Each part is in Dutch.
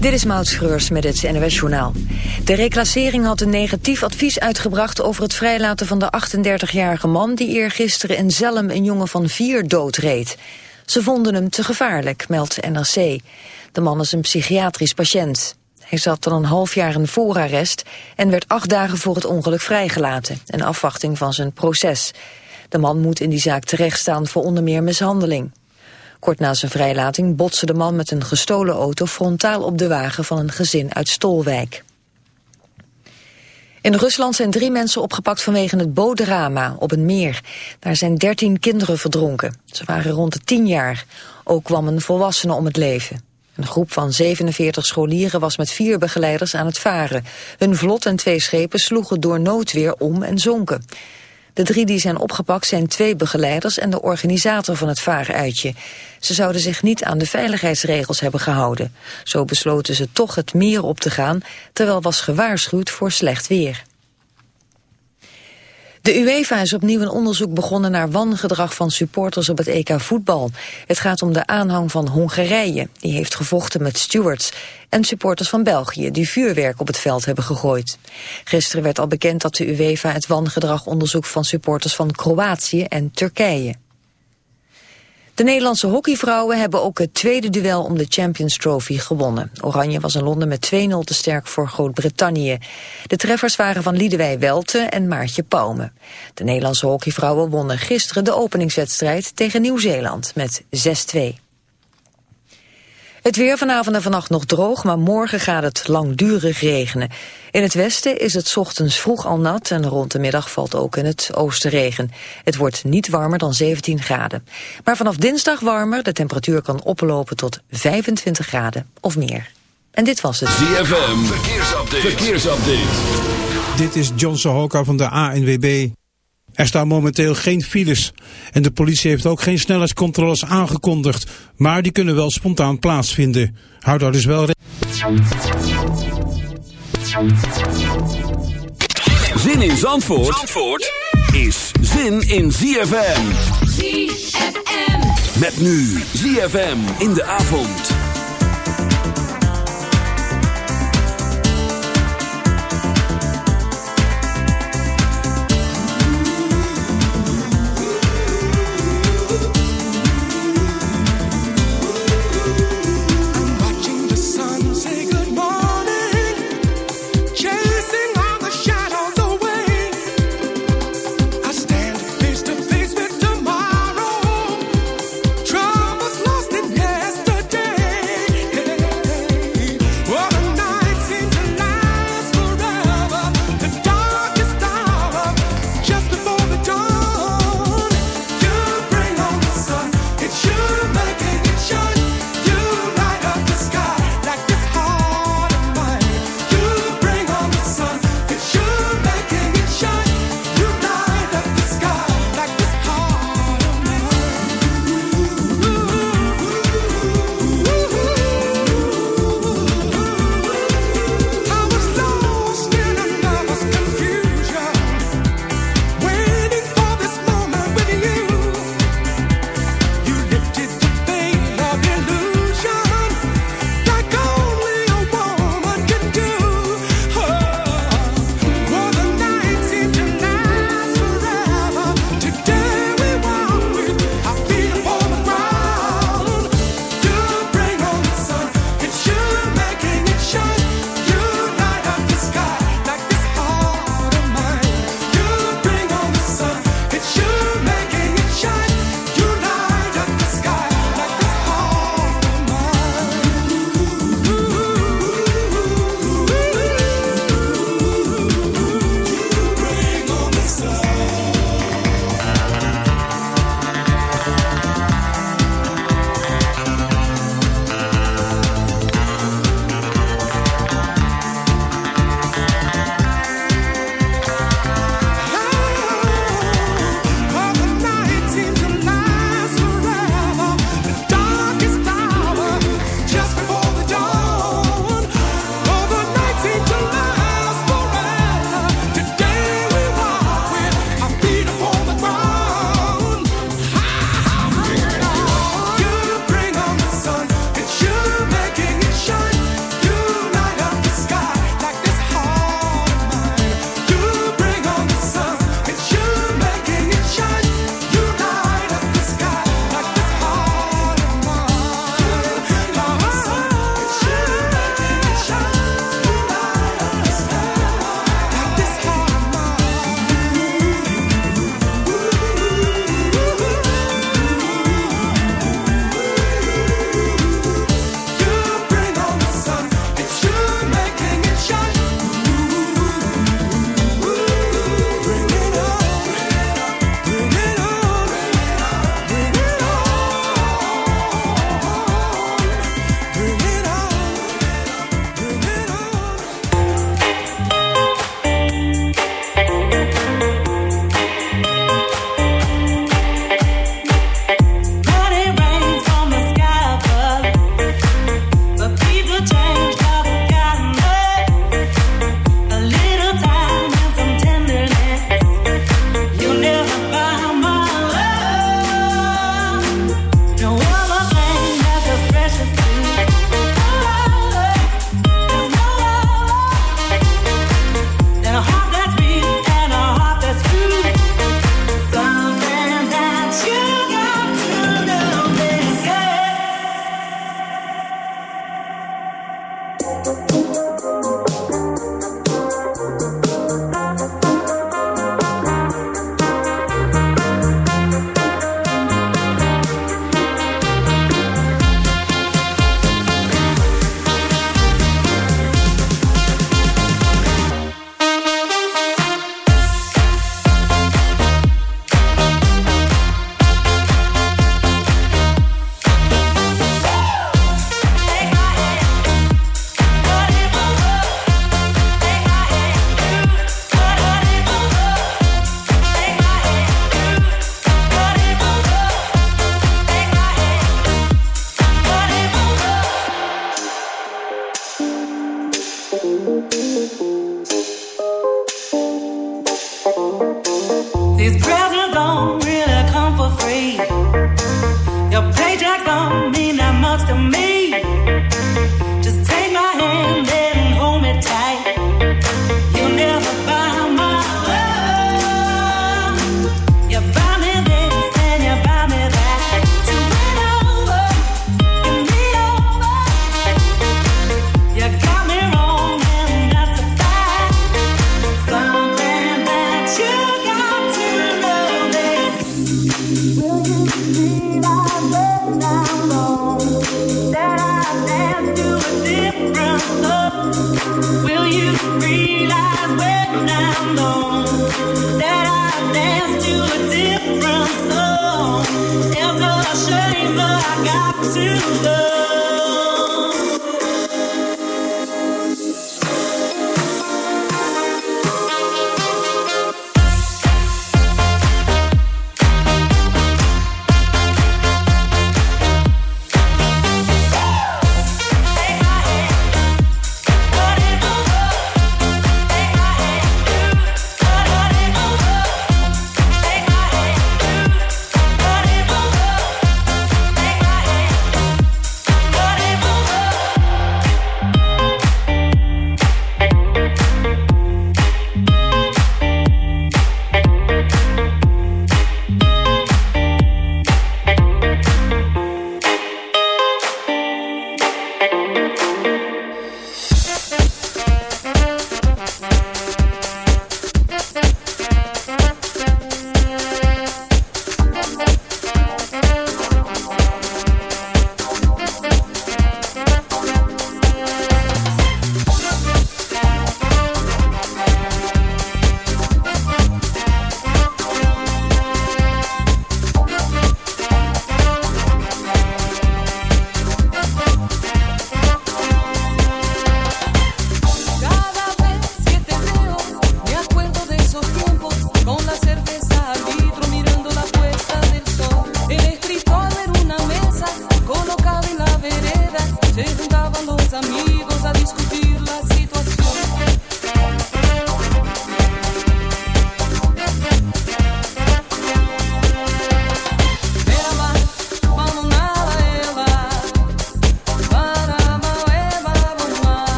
Dit is Maud Schreurs met het NOS Journaal. De reclassering had een negatief advies uitgebracht over het vrijlaten van de 38-jarige man... die eergisteren in Zelm een jongen van vier doodreed. Ze vonden hem te gevaarlijk, meldt NRC. De man is een psychiatrisch patiënt. Hij zat dan een half jaar in voorarrest en werd acht dagen voor het ongeluk vrijgelaten... in afwachting van zijn proces. De man moet in die zaak terechtstaan voor onder meer mishandeling. Kort na zijn vrijlating botste de man met een gestolen auto frontaal op de wagen van een gezin uit Stolwijk. In Rusland zijn drie mensen opgepakt vanwege het bootdrama op een meer. Daar zijn dertien kinderen verdronken. Ze waren rond de tien jaar. Ook kwam een volwassene om het leven. Een groep van 47 scholieren was met vier begeleiders aan het varen. Hun vlot en twee schepen sloegen door noodweer om en zonken. De drie die zijn opgepakt zijn twee begeleiders en de organisator van het vaaruitje. Ze zouden zich niet aan de veiligheidsregels hebben gehouden. Zo besloten ze toch het meer op te gaan, terwijl was gewaarschuwd voor slecht weer. De UEFA is opnieuw een onderzoek begonnen naar wangedrag van supporters op het EK voetbal. Het gaat om de aanhang van Hongarije, die heeft gevochten met stewards. En supporters van België, die vuurwerk op het veld hebben gegooid. Gisteren werd al bekend dat de UEFA het wangedrag onderzoekt van supporters van Kroatië en Turkije. De Nederlandse hockeyvrouwen hebben ook het tweede duel om de Champions Trophy gewonnen. Oranje was in Londen met 2-0 te sterk voor Groot-Brittannië. De treffers waren van Liedewij Welte en Maartje Pauwme. De Nederlandse hockeyvrouwen wonnen gisteren de openingswedstrijd tegen Nieuw-Zeeland met 6-2. Het weer vanavond en vannacht nog droog, maar morgen gaat het langdurig regenen. In het westen is het ochtends vroeg al nat en rond de middag valt ook in het oosten regen. Het wordt niet warmer dan 17 graden. Maar vanaf dinsdag warmer, de temperatuur kan oplopen tot 25 graden of meer. En dit was het. ZFM, verkeersupdate. verkeersupdate. Dit is John Sohoka van de ANWB. Er staan momenteel geen files en de politie heeft ook geen snelheidscontroles aangekondigd, maar die kunnen wel spontaan plaatsvinden. Houd daar dus wel Zin in Zandvoort, Zandvoort is zin in ZFM. ZFM. Met nu ZFM in de avond.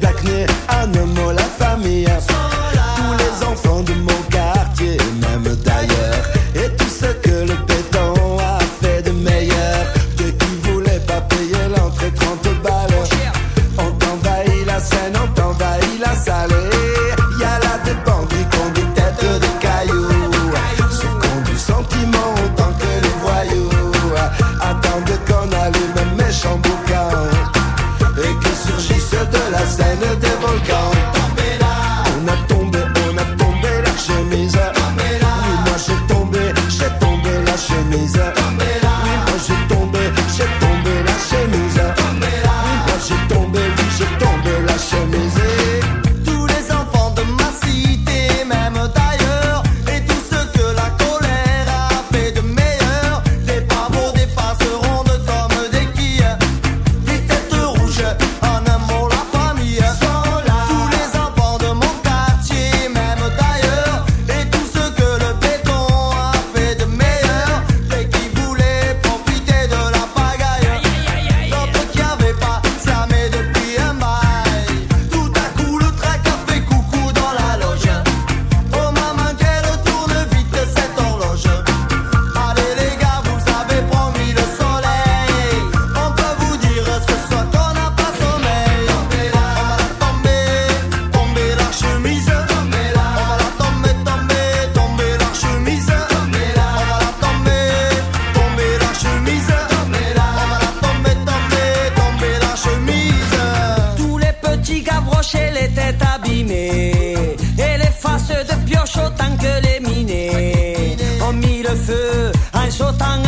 d'acné, un homme 愛想たが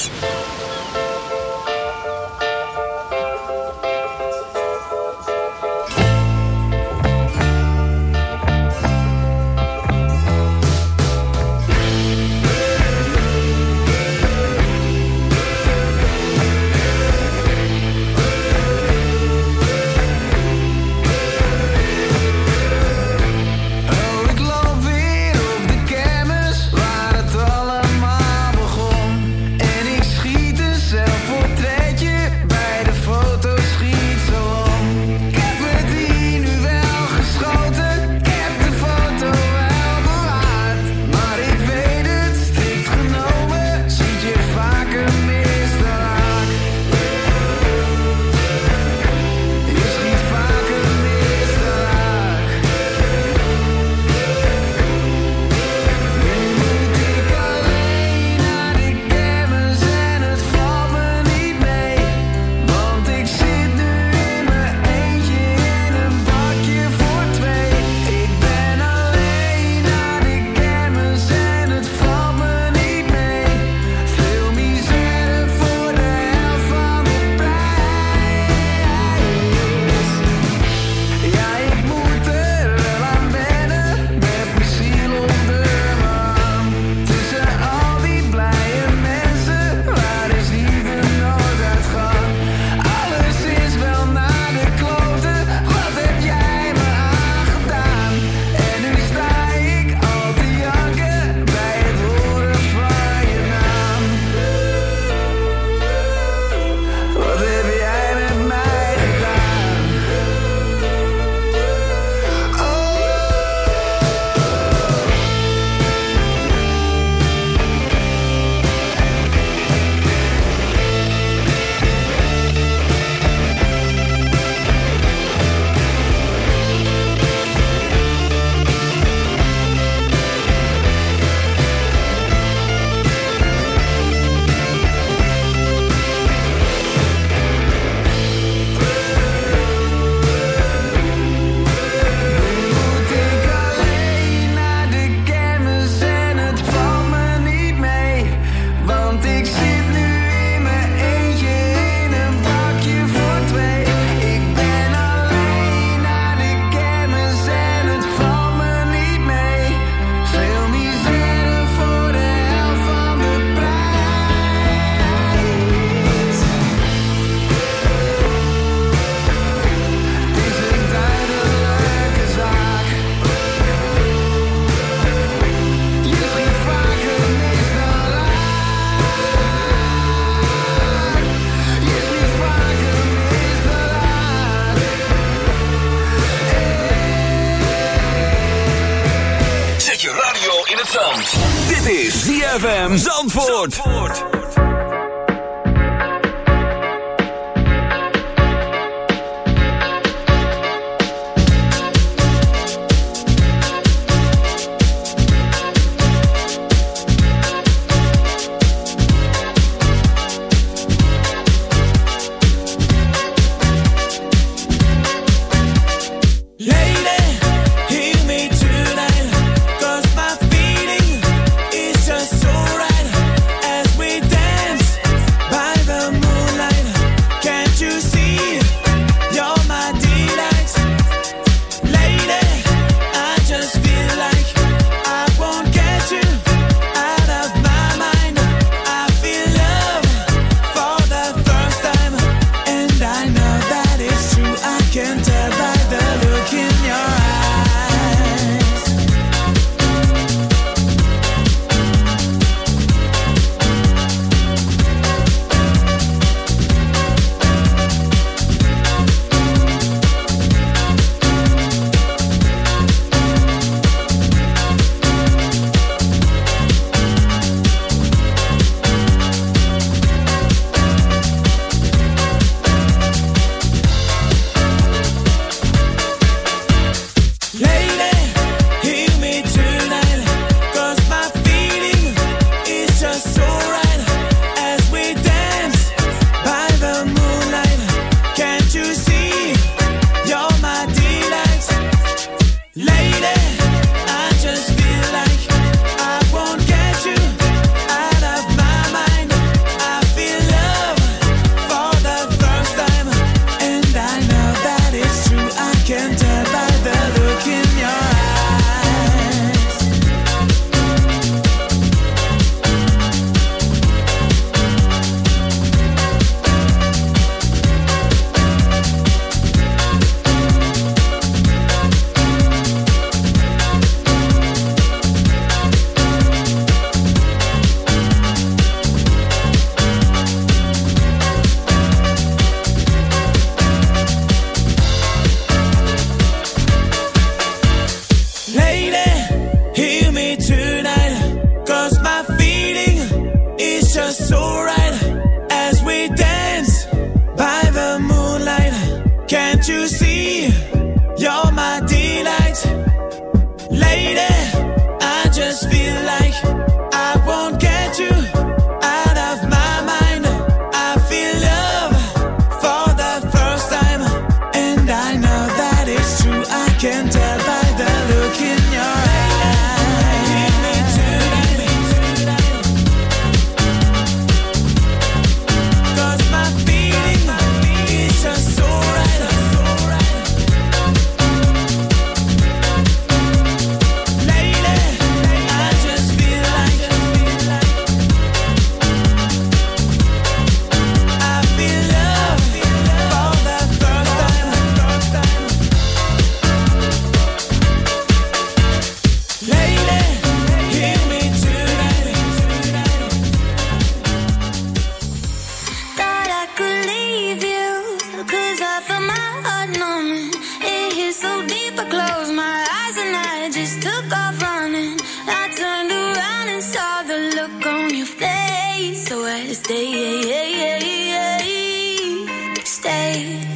away.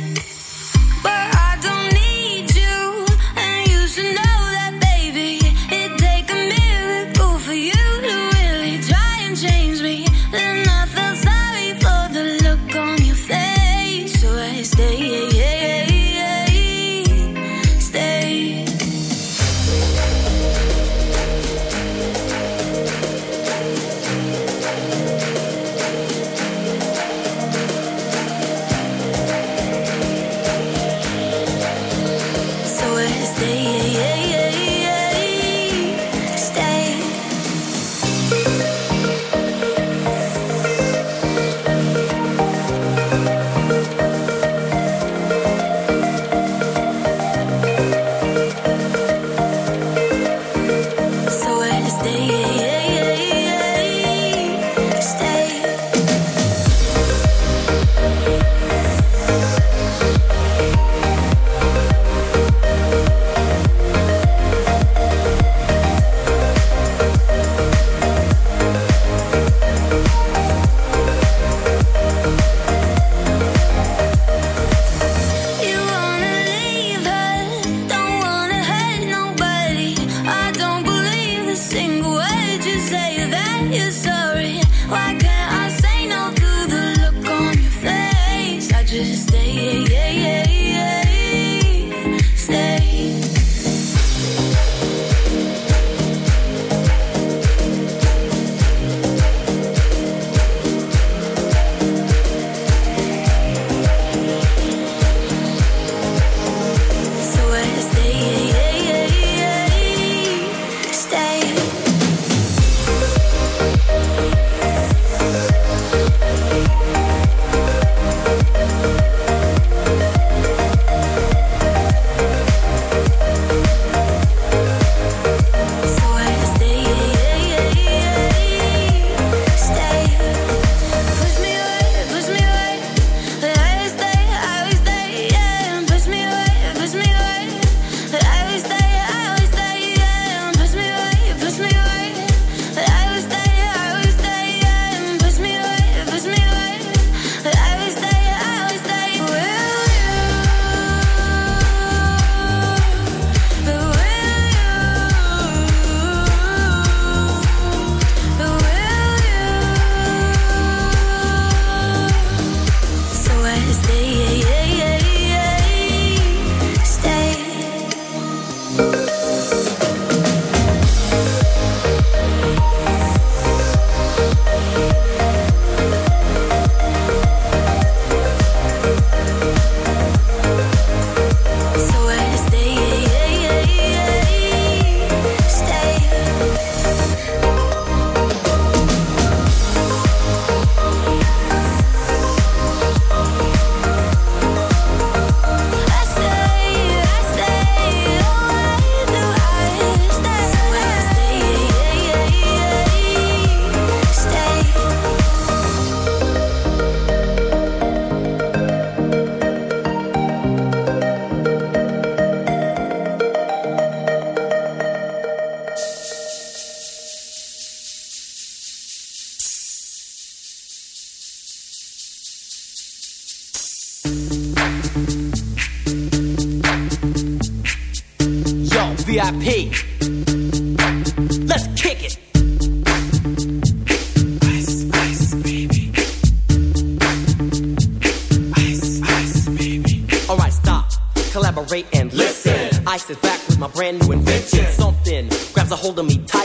VIP. Let's kick it. Ice, ice, baby. Ice, ice, baby. All right, stop. Collaborate and listen. Ice is back with my brand new invention. Something grabs a hold of me tightly,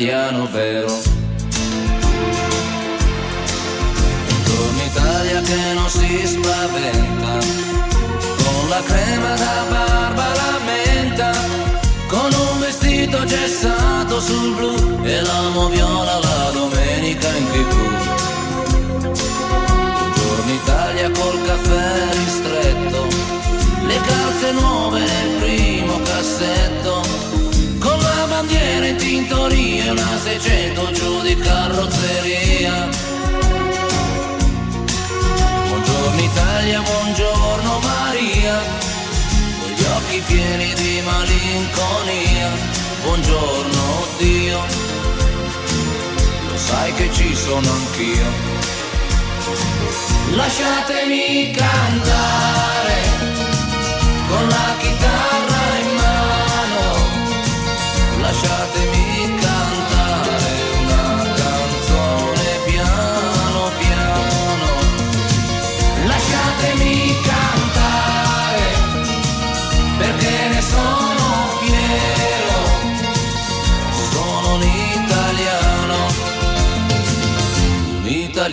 italiano vero. Buongiorno Italia che non si spaventa, con la crema da barba la menta, con un vestito gessato sul blu e l'amo viola la domenica in tv. Malinconia. Buongiorno Dio, lo sai che ci sono anch'io. Lasciatemi cantare con la chitarra in mano.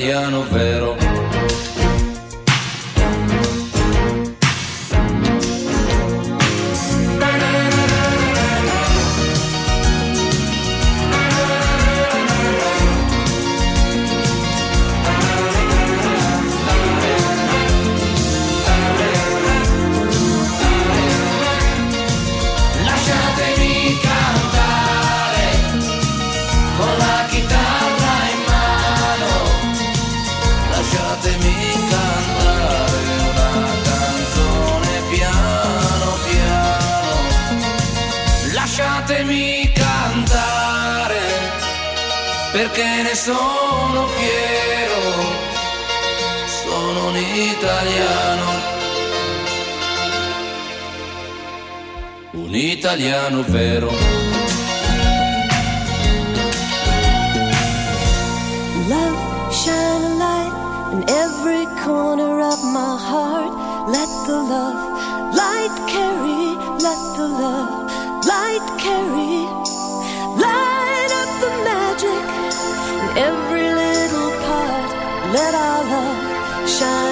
Italiano vero. Sono fiero, sono un italiano, un italiano vero. Love, shine a light in every corner of my heart. Let the love light carry, let the love light carry. Every little part. Let our love shine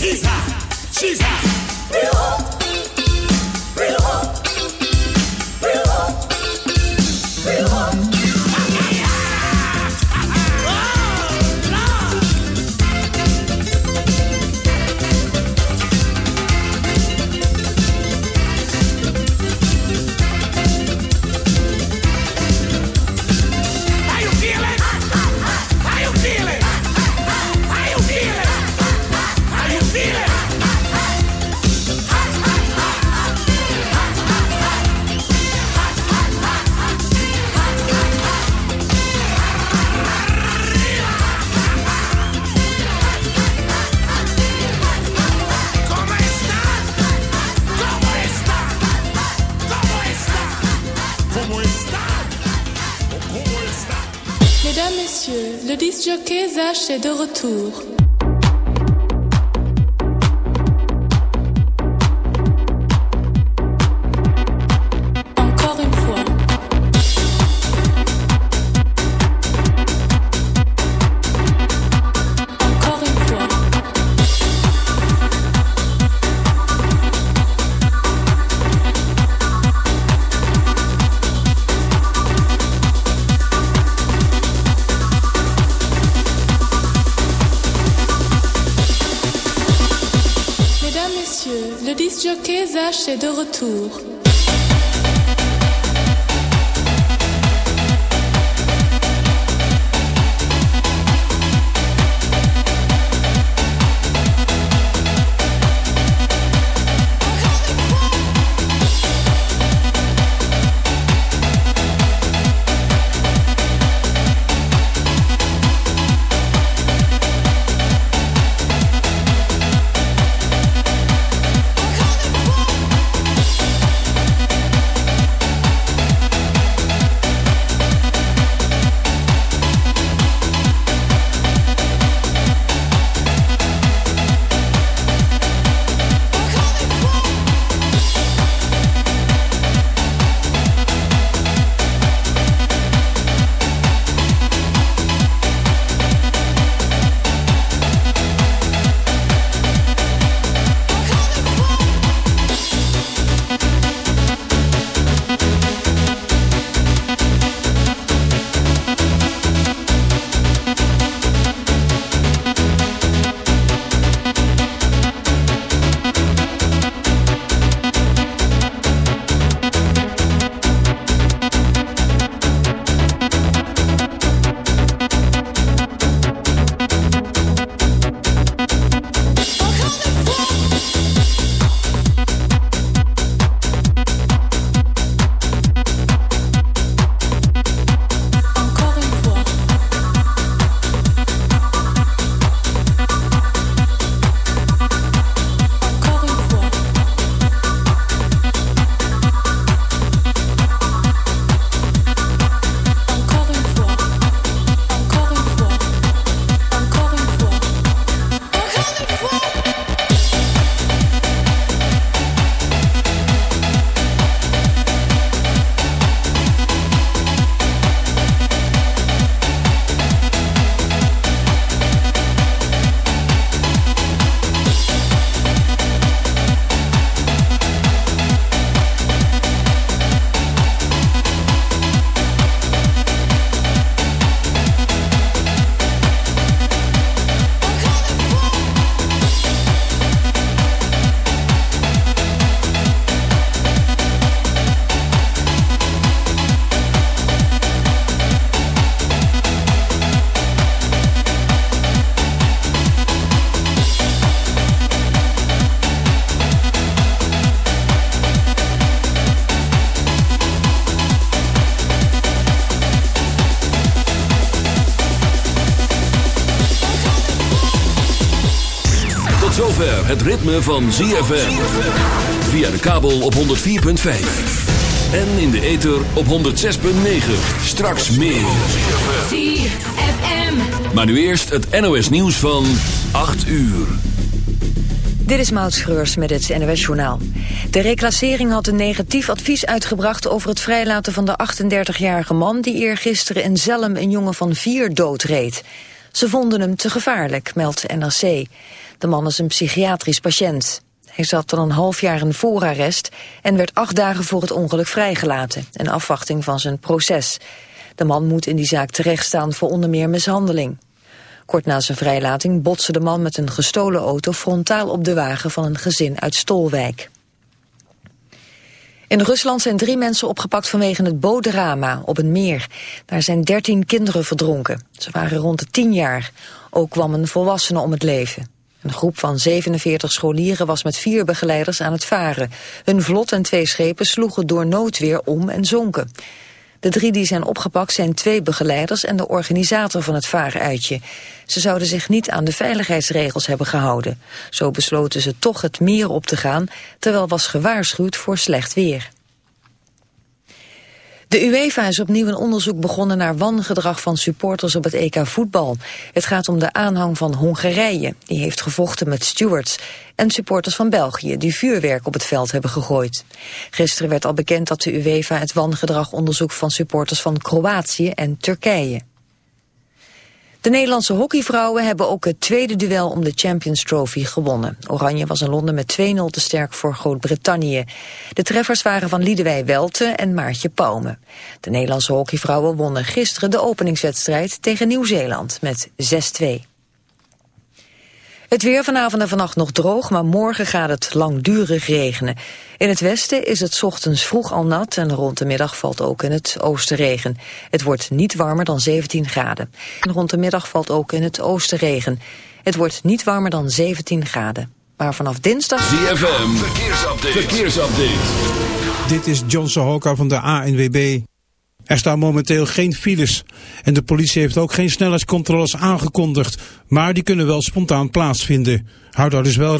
he's hot, she's hot. Real hot, de retour. Retour. Ritme van ZFM. Via de kabel op 104.5. En in de ether op 106.9. Straks meer. ZFM. Maar nu eerst het NOS nieuws van 8 uur. Dit is Maud Schreurs met het NOS-journaal. De reclassering had een negatief advies uitgebracht over het vrijlaten van de 38-jarige man... die eergisteren in Zelm een jongen van vier doodreed. Ze vonden hem te gevaarlijk, meldt NRC. De man is een psychiatrisch patiënt. Hij zat al een half jaar in voorarrest en werd acht dagen voor het ongeluk vrijgelaten, in afwachting van zijn proces. De man moet in die zaak terechtstaan voor onder meer mishandeling. Kort na zijn vrijlating botste de man met een gestolen auto frontaal op de wagen van een gezin uit Stolwijk. In Rusland zijn drie mensen opgepakt vanwege het bootdrama op een meer. Daar zijn dertien kinderen verdronken. Ze waren rond de tien jaar. Ook kwam een volwassene om het leven. Een groep van 47 scholieren was met vier begeleiders aan het varen. Hun vlot en twee schepen sloegen door noodweer om en zonken. De drie die zijn opgepakt zijn twee begeleiders en de organisator van het vaaruitje. Ze zouden zich niet aan de veiligheidsregels hebben gehouden. Zo besloten ze toch het meer op te gaan, terwijl was gewaarschuwd voor slecht weer. De UEFA is opnieuw een onderzoek begonnen naar wangedrag van supporters op het EK voetbal. Het gaat om de aanhang van Hongarije, die heeft gevochten met stewards. En supporters van België, die vuurwerk op het veld hebben gegooid. Gisteren werd al bekend dat de UEFA het wangedrag onderzoekt van supporters van Kroatië en Turkije. De Nederlandse hockeyvrouwen hebben ook het tweede duel om de Champions Trophy gewonnen. Oranje was in Londen met 2-0 te sterk voor Groot-Brittannië. De treffers waren van Liedewij Welte en Maartje Pauwme. De Nederlandse hockeyvrouwen wonnen gisteren de openingswedstrijd tegen Nieuw-Zeeland met 6-2. Het weer vanavond en vannacht nog droog, maar morgen gaat het langdurig regenen. In het westen is het ochtends vroeg al nat en rond de middag valt ook in het oosten regen. Het wordt niet warmer dan 17 graden. En rond de middag valt ook in het oosten regen. Het wordt niet warmer dan 17 graden. Maar vanaf dinsdag... ZFM, verkeersupdate. verkeersupdate. Dit is John Sohoka van de ANWB. Er staan momenteel geen files en de politie heeft ook geen snelheidscontroles aangekondigd, maar die kunnen wel spontaan plaatsvinden. Houd daar dus wel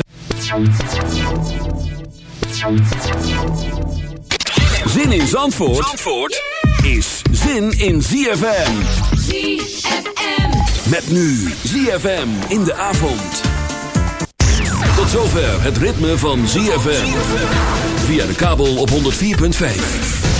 Zin in Zandvoort, Zandvoort is zin in ZFM. ZFM. Met nu ZFM in de avond. Tot zover het ritme van ZFM. Via de kabel op 104.5.